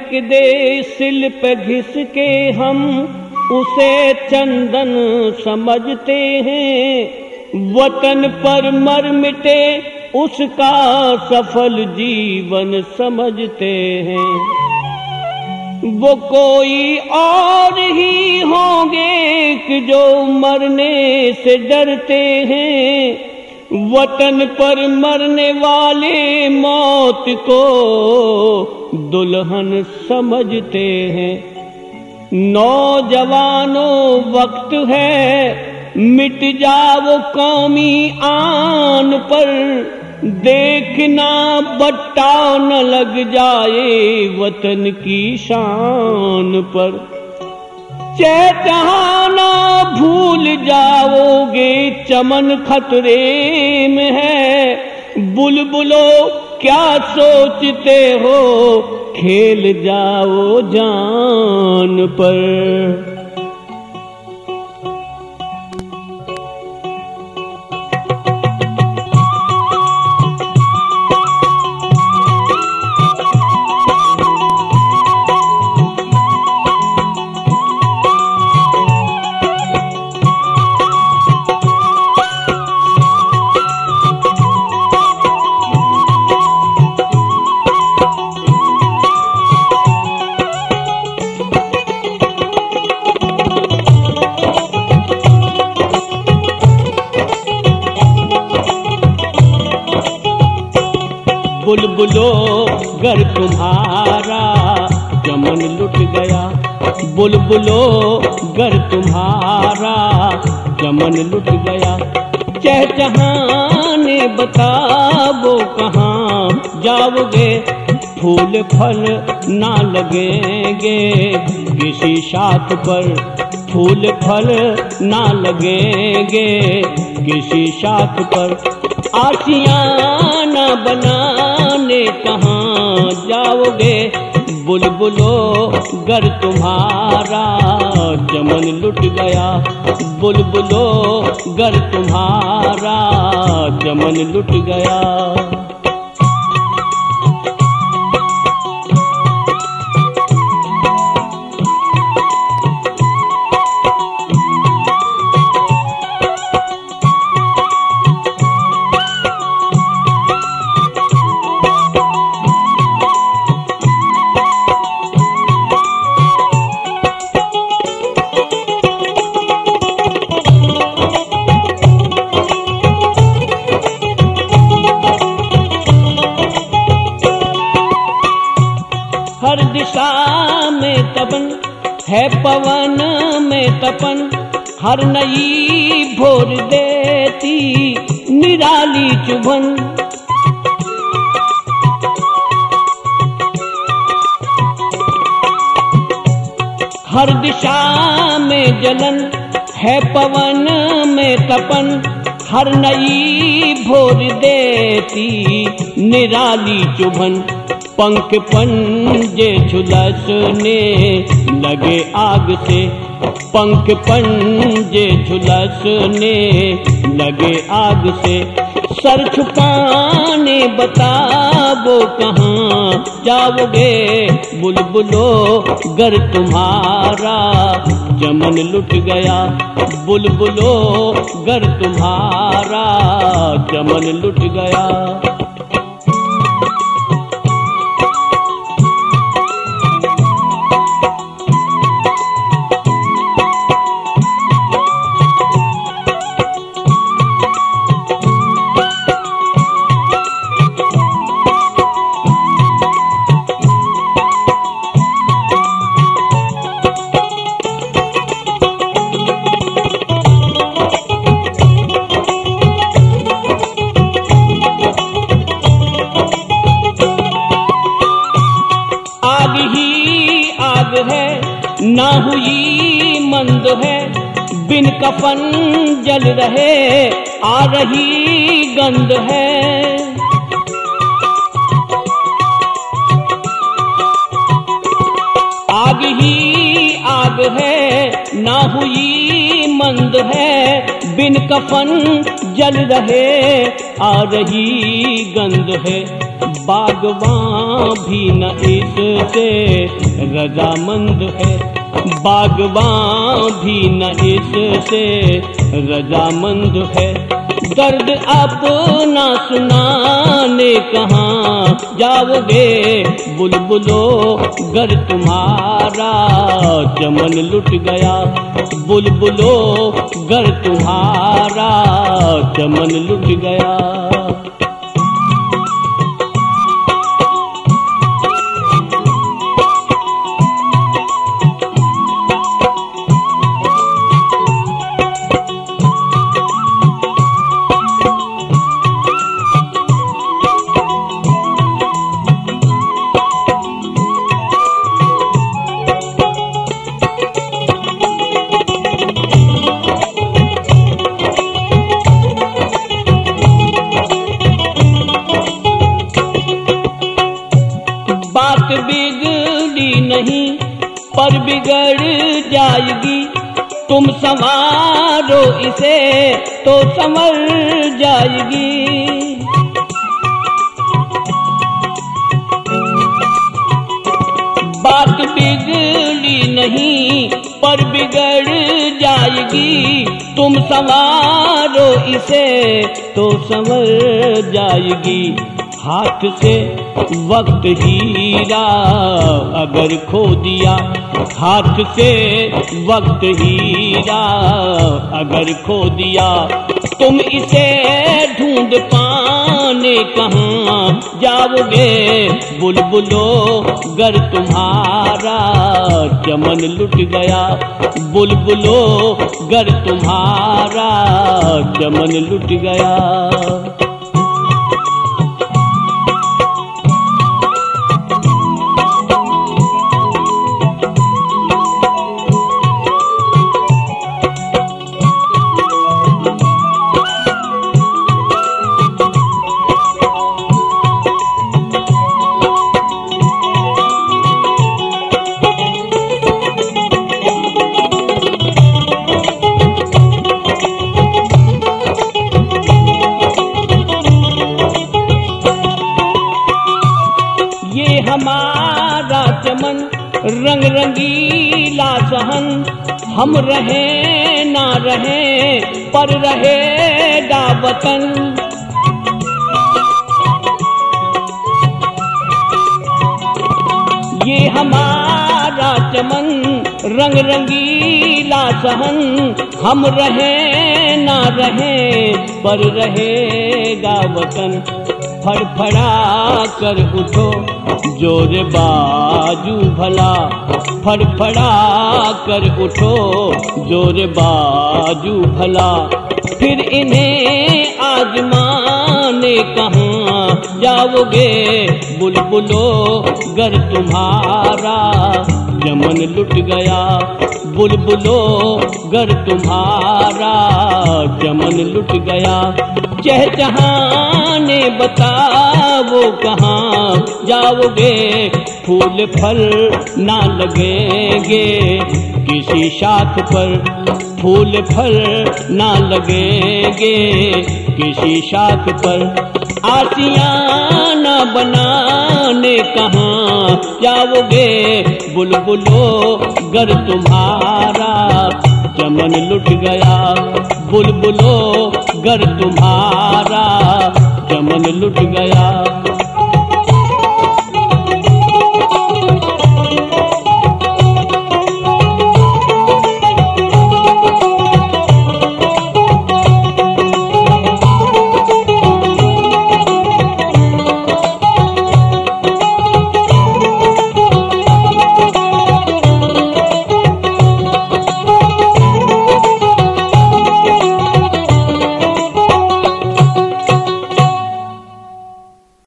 दे सिल पे घिस के हम, उसे चंदन समझते हैं। वतन पर मर मिटे, उसका सफल जीवन समझते हैं। वो कोई और ही होंगे कि जो मरने से डरते हैं। वतन पर मरने वाले मौत को दुल्हन समझते हैं। नौजवानों वक्त है, मिट जाओ कौमी आन पर। देखना बट्टा न लग जाए वतन की शान पर। चहचहाना भूल जाओगे, चमन खतरे में है। बुलबुलो क्या सोचते हो? खेल जाओ जान पर। गर तुम्हारा। चमन लुट गया, बुलबुलो गर तुम्हारा। चमन लुट गया चहचहाने बताओ कहाँ। जाओगे, फूल फल ना लगेंगे। किसी शाख पर फूल फल ना लगेंगे। किसी शाख पर आशियाना बनाने कहाँ जाओगे? बुलबुलो, घर तुम्हारा चमन लुट गया। बुलबुलो, घर तुम्हारा चमन लुट गया। तपन है पवन में तपन। हर नई भोर देती निराली चुभन। हर दिशा में जलन है पवन में तपन। हर नई भोर देती निराली चुभन। पंख पंजे झुलसने लगे आग से। पंख पंजे झुलसने लगे आग से। सर छुपाने बताओ कहाँ जाओगे? बुलबुलो गर तुम्हारा, चमन लुट गया। बुलबुलो गर तुम्हारा, चमन लुट गया। ही आग है, ना हुई मंद है। बिन कफन जल रहे, आ रही गंद है। आग ही आग है, ना हुई मंद है। बिन कफन जल रहे, आ रही गंध है। बागवान भी न इससे रजामंद है। बागवान भी न इससे रजामंद है। दर्द अपना सुनाने कहाँ जाओगे? बुलबुलो गर तुम्हारा चमन लुट गया। बुलबुलो गर तुम्हारा चमन लुट गया। जाएगी। तुम संवारो इसे तो संवर जाएगी। बात बिगड़ी नहीं, पर बिगड़ जाएगी। तुम संवारो इसे तो संवर जाएगी। हाथ से वक्त हीरा अगर खो दिया, हाथ से वक्त हीरा अगर खो दिया। तुम इसे ढूंढ पाने कहाँ जाओगे? बुलबुलो गर तुम्हारा, चमन लुट गया। बुलबुलो गर तुम्हारा, चमन लुट गया। हम रहे ना रहे पर रहेगा वतन। ये हमारा चमन रंग रंगीला सहन हम रहे ना रहे, पर रहेगा वतन। फड़फड़ा कर उठो, ज़ोर बाजू भला। फड़फड़ा कर उठो, ज़ोर बाजू भला। फिर इन्हें आजमाने कहाँ जाओगे? बुलबुलो गर तुम्हारा। चमन लुट गया। बुलबुलो, घर तुम्हारा। चमन लुट गया। चहचहाने बताओ कहाँ जाओगे, फूल फल ना लगेंगे। किसी शाख पर फूल फल ना लगेंगे। किसी शाख पर आसियाना बनाने कहाँ जाओगे? बुलबुलो गर तुम्हारा, चमन लुट गया। बुलबुलो गर तुम्हारा, चमन लुट गया।